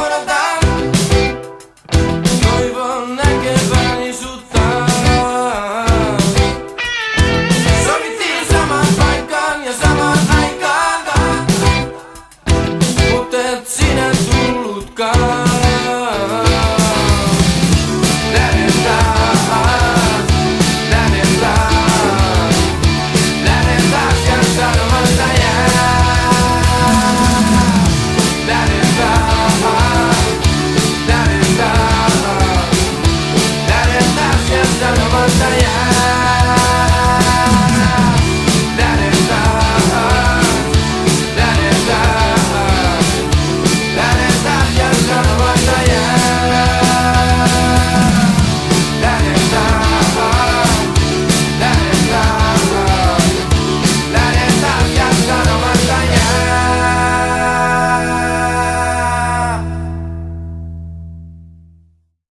gonna